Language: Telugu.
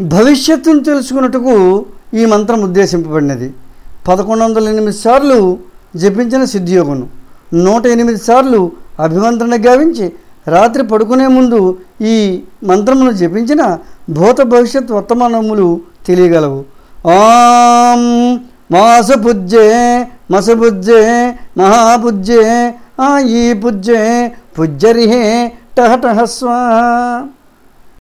భవిష్యత్తును తెలుసుకున్నట్టుకు ఈ మంత్రం ఉద్దేశింపబడినది. పదకొండు వందల ఎనిమిది సార్లు జపించిన సిద్ధియోగును నూట ఎనిమిది సార్లు అభిమంత్రణ గావించి రాత్రి పడుకునే ముందు ఈ మంత్రమును జపించిన భూత భవిష్యత్ వర్తమానములు తెలియగలవు. ఆం మాసపుజ్జే మసపుజ్జే మహాపుజ్జే ఆ ఈ పుజ్జే పుజ్జరిహే టహ టహ స్వాహ.